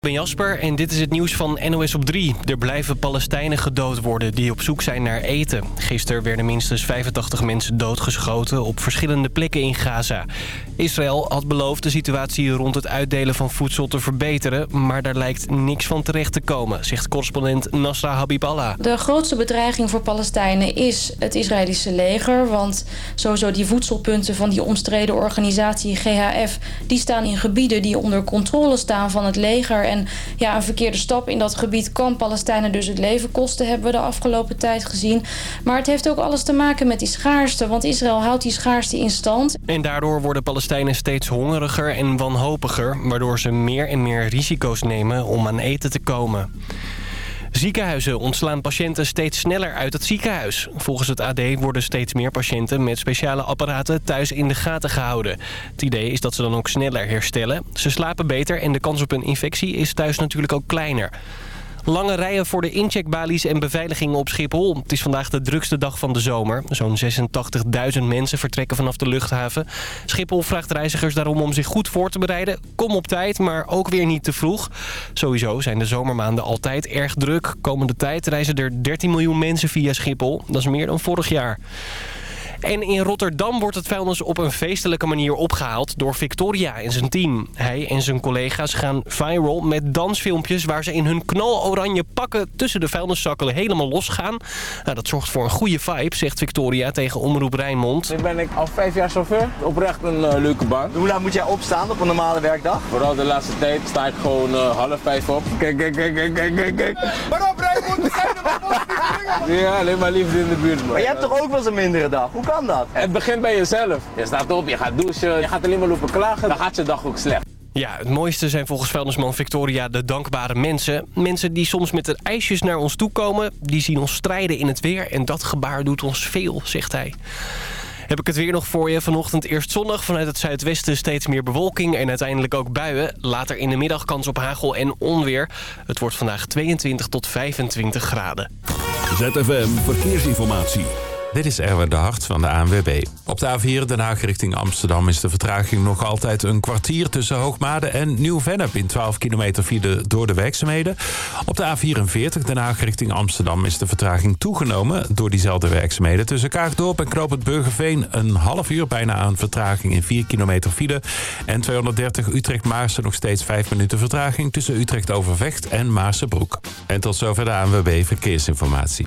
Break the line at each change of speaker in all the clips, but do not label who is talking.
Ik ben Jasper en dit is het nieuws van NOS op 3. Er blijven Palestijnen gedood worden die op zoek zijn naar eten. Gisteren werden minstens 85 mensen doodgeschoten op verschillende plekken in Gaza. Israël had beloofd de situatie rond het uitdelen van voedsel te verbeteren... maar daar lijkt niks van terecht te komen, zegt correspondent Nasra Habiballah.
De grootste bedreiging voor Palestijnen is het Israëlische leger... want sowieso die voedselpunten van die omstreden organisatie GHF... die staan in gebieden die onder controle staan van het leger... En ja, een verkeerde stap in dat gebied kan Palestijnen dus het leven kosten... hebben we de afgelopen tijd gezien. Maar het heeft ook alles te maken met die schaarste. Want Israël houdt die schaarste in stand.
En daardoor worden Palestijnen steeds hongeriger en wanhopiger... waardoor ze meer en meer risico's nemen om aan eten te komen. Ziekenhuizen ontslaan patiënten steeds sneller uit het ziekenhuis. Volgens het AD worden steeds meer patiënten met speciale apparaten thuis in de gaten gehouden. Het idee is dat ze dan ook sneller herstellen. Ze slapen beter en de kans op een infectie is thuis natuurlijk ook kleiner. Lange rijen voor de incheckbalies en beveiligingen op Schiphol. Het is vandaag de drukste dag van de zomer. Zo'n 86.000 mensen vertrekken vanaf de luchthaven. Schiphol vraagt reizigers daarom om zich goed voor te bereiden. Kom op tijd, maar ook weer niet te vroeg. Sowieso zijn de zomermaanden altijd erg druk. Komende tijd reizen er 13 miljoen mensen via Schiphol. Dat is meer dan vorig jaar. En in Rotterdam wordt het vuilnis op een feestelijke manier opgehaald door Victoria en zijn team. Hij en zijn collega's gaan viral met dansfilmpjes waar ze in hun knaloranje pakken tussen de vuilniszakken helemaal losgaan. Nou, dat zorgt voor een goede vibe, zegt Victoria tegen Omroep Rijnmond.
Nu ben ik al vijf jaar chauffeur. Oprecht een uh, leuke baan.
Hoe laat moet jij opstaan op een normale werkdag?
Vooral de laatste tijd sta ik gewoon uh, half vijf op. Kijk, kijk, kijk, kijk, kijk, kijk, kijk.
Waarom Rijnmond? We zijn er
Ja, alleen maar liefde in de buurt. Man.
Maar je hebt toch ook wel eens een mindere dag? Hoe kan dat?
Het begint bij jezelf. Je staat op, je gaat douchen, je gaat alleen maar lopen klagen. Dan gaat je dag ook slecht.
Ja, het mooiste zijn volgens vuilnisman Victoria de dankbare mensen. Mensen die soms met de ijsjes naar ons toe komen. Die zien ons strijden in het weer en dat gebaar doet ons veel, zegt hij. Heb ik het weer nog voor je. Vanochtend eerst zonnig. Vanuit het zuidwesten steeds meer bewolking en uiteindelijk ook buien. Later in de middag kans op hagel en onweer. Het wordt vandaag 22 tot 25 graden.
ZFM Verkeersinformatie.
Dit is Erwin de Hart van de ANWB. Op de A4 Den Haag richting Amsterdam is de vertraging nog altijd een kwartier tussen Hoogmade en Nieuw-Vennep in 12 kilometer file door de werkzaamheden. Op de A44 Den Haag richting Amsterdam is de vertraging toegenomen door diezelfde werkzaamheden. Tussen Kaagdorp en Knoop het Burgerveen een half uur bijna aan vertraging in 4 kilometer file. En 230 Utrecht-Maarsen nog steeds 5 minuten vertraging tussen Utrecht-Overvecht en Maarsenbroek. En tot zover de ANWB Verkeersinformatie.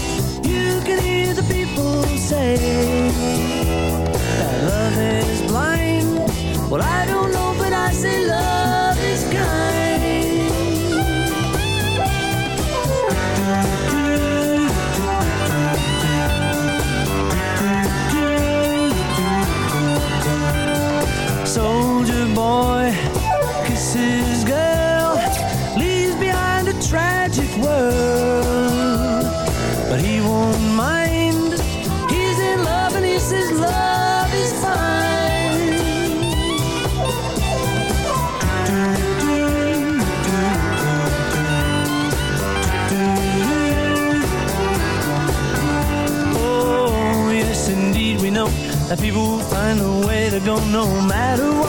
say Don't no matter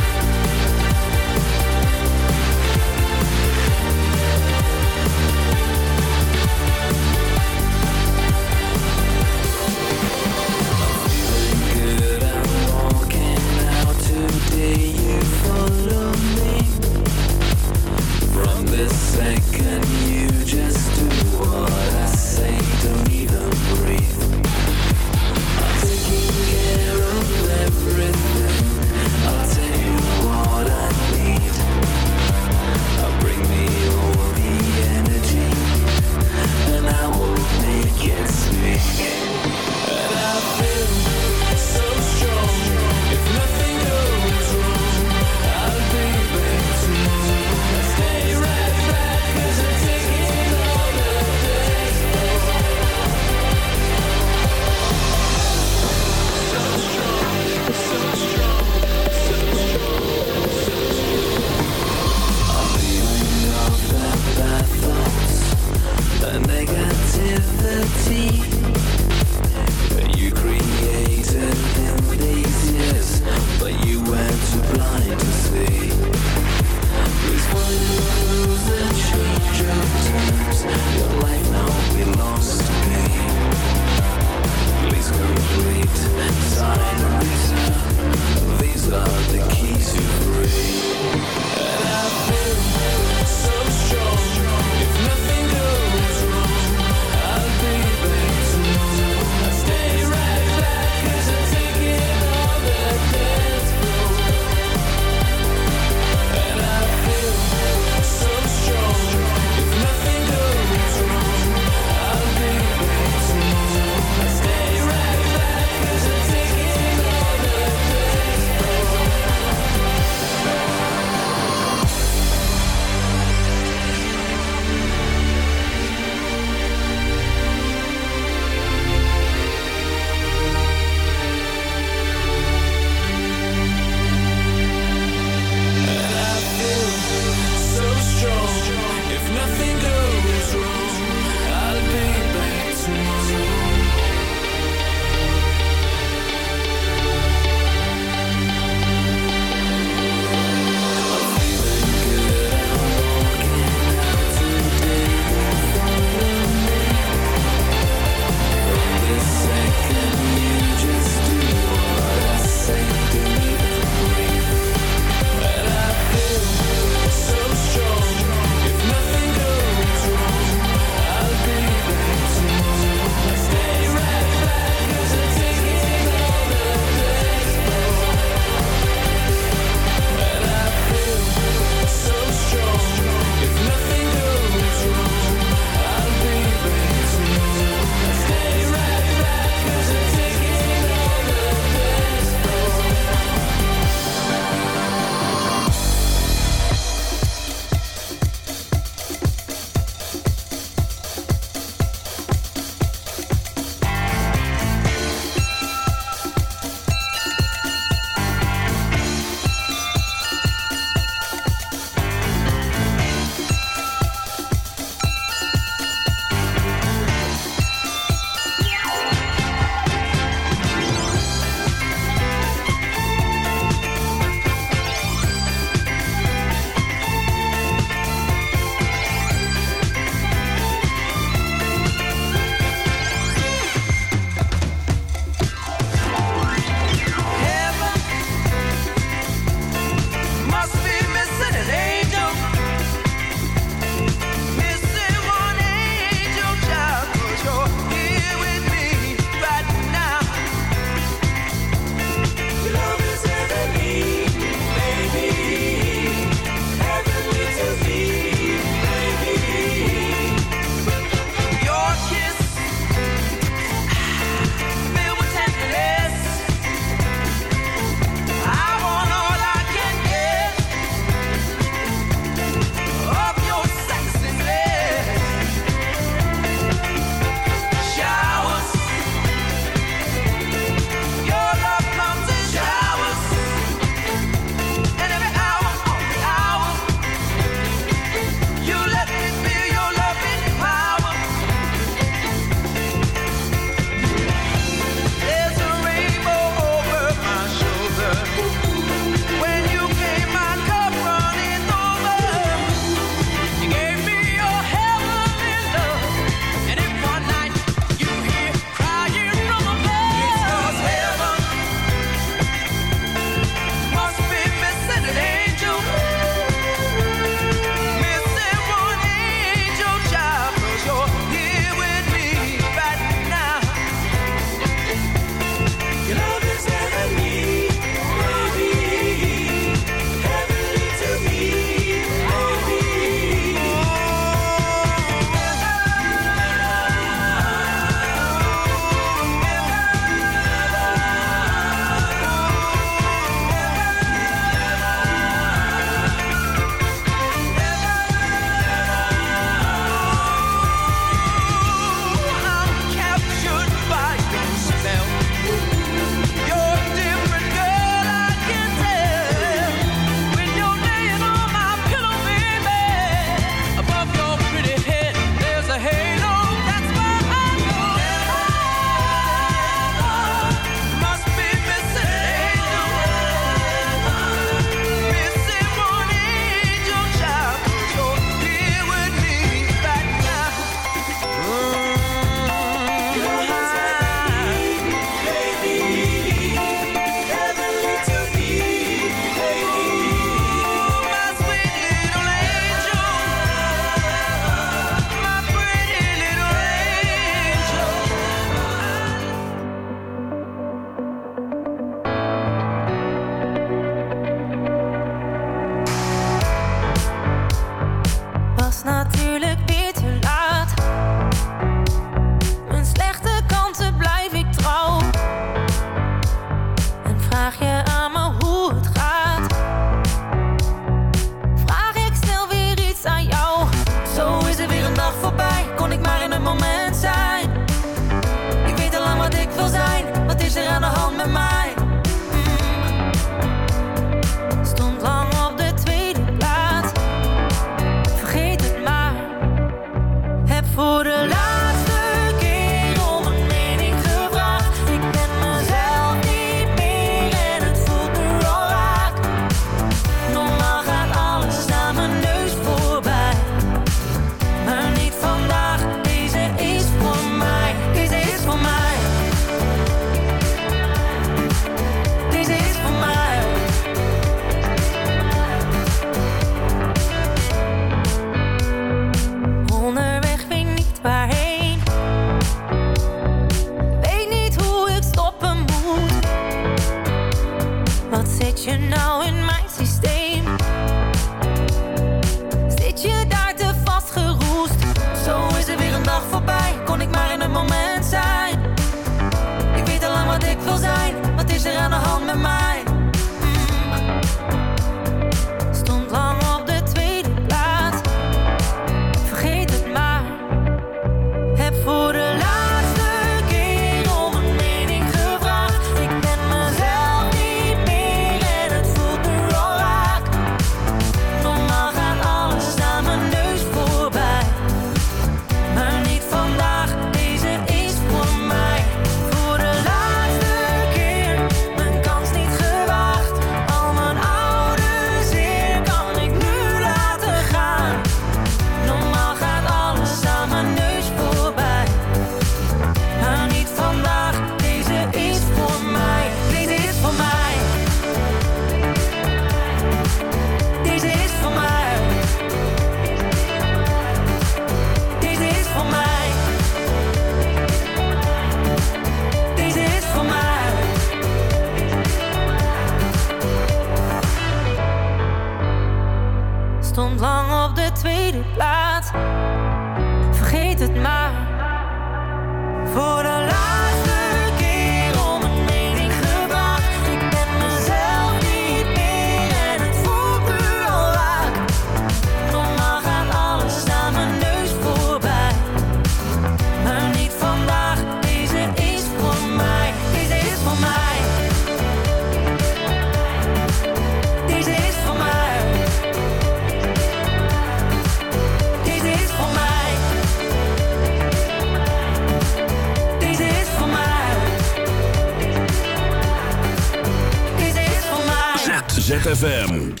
ZFM.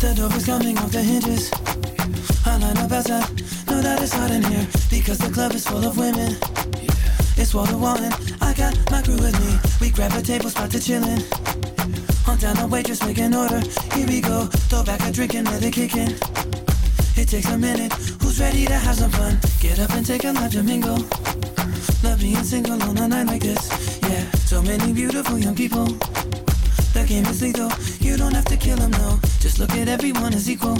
The door is coming off the hinges. I line up outside, know that it's hot in here because the club is full of women. It's wall to wall and I got my crew with me. We grab a table spot to chillin'. On down the waitress, make an order. Here we go. Throw back a drink and let it kick in. It takes a minute. Who's ready to have some fun? Get up and take a life to mingle. Love being single on a night like this. Yeah, so many beautiful young people. The game is lethal. You don't have to kill them, no. Just look at everyone as equal.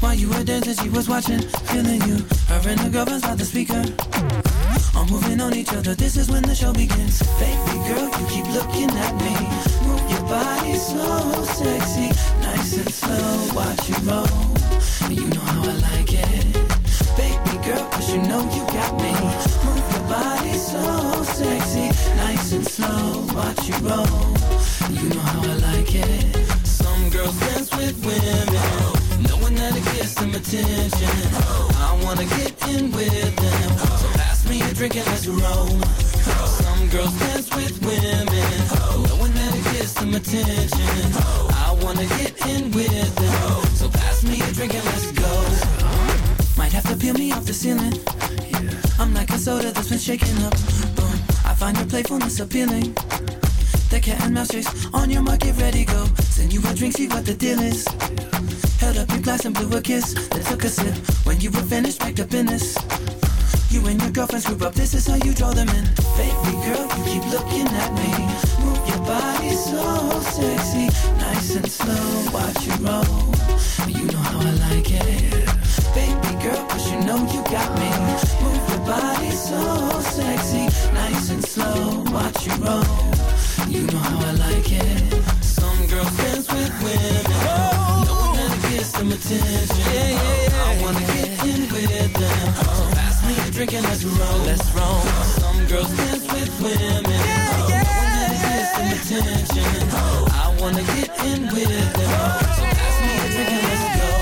While you were dancing, she was watching, feeling you. Her and the girlfriend's by the speaker. All moving on each other. This is when the show begins. Baby girl, you keep looking at me. Move your body so sexy, nice and slow. Watch you roll. You know how I like it. Baby girl, cause you know you got me. So sexy, nice and slow. Watch you roll. You know how I like it. Some girls dance with women, knowing that it gets some attention. I wanna get in with them, so pass me a drink and let's roll. Some girls dance with women, knowing that it gets some attention. Wanna get in with them, so pass me a drink and let's go. Might have to peel me off the ceiling. I'm like a soda that's been shaken up. Boom. I find your playfulness appealing. The cat and mouse chase on your mark, get ready, go. Send you a drink, see what the deal is. Held up your glass and blew a kiss, then took a sip. When you were finished, up in this. You and your girlfriends group up, this is how you draw them in. Baby girl, you keep looking at me. Move your body so sexy, nice and slow. Watch you roll. You know how I like it. Baby girl, cause you know you got me. Move your body so sexy, nice and slow. Watch you roll. You know how I like it. Some girls dance with women, knowing that it gets some attention. I wanna get in with them. So pass me a drink and let's roll. Let's roll. Some girls dance with women, knowing that it gets some attention. I wanna get in with them. So pass me a drink and let's go.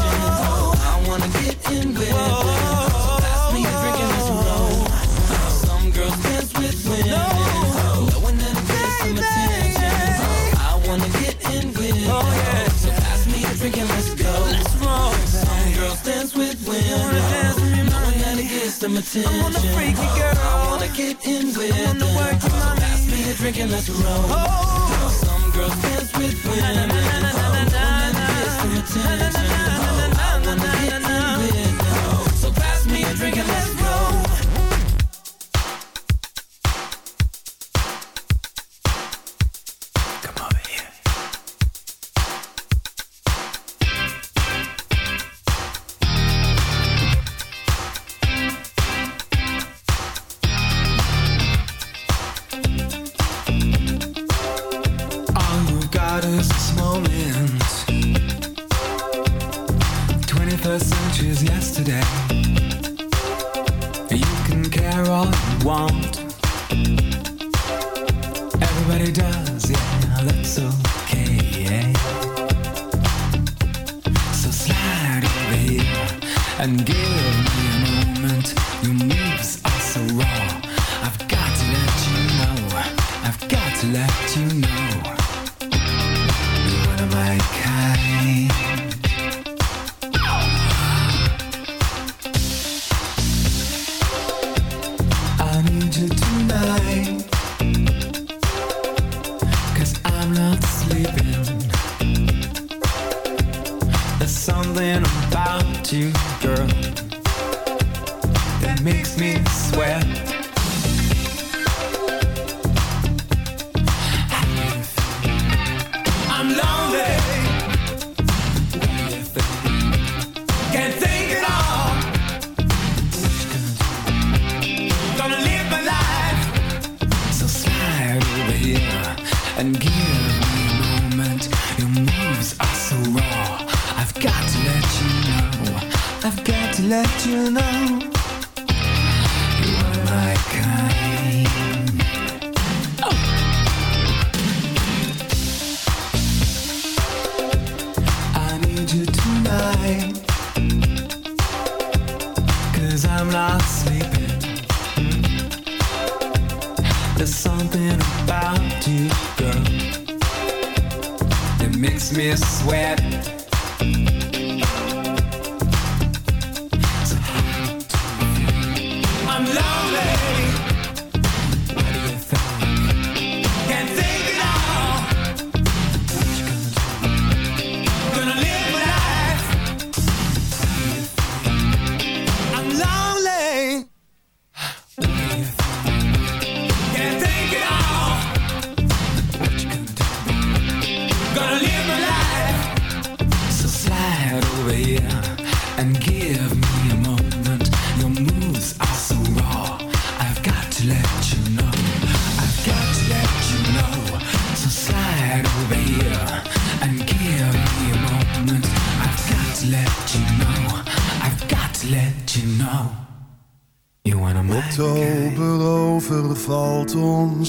some attention. I wanna freaky girl. I wanna get in with them. So pass me a drink and let's roll. Some girls dance with women. That it gets some attention. I wanna get in with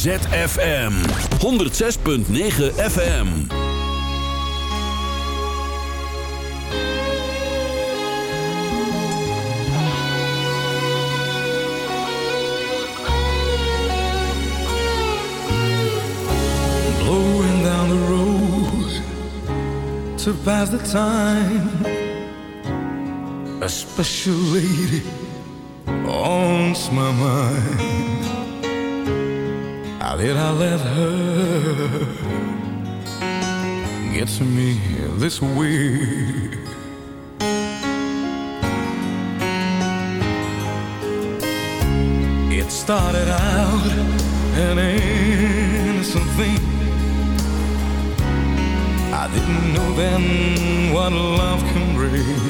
ZFM 106.9 FM.
blowing down the road to pass the time. A special lady haunts my mind. How did I let her get to me this way? It started out an innocent thing. I didn't know then what love can bring.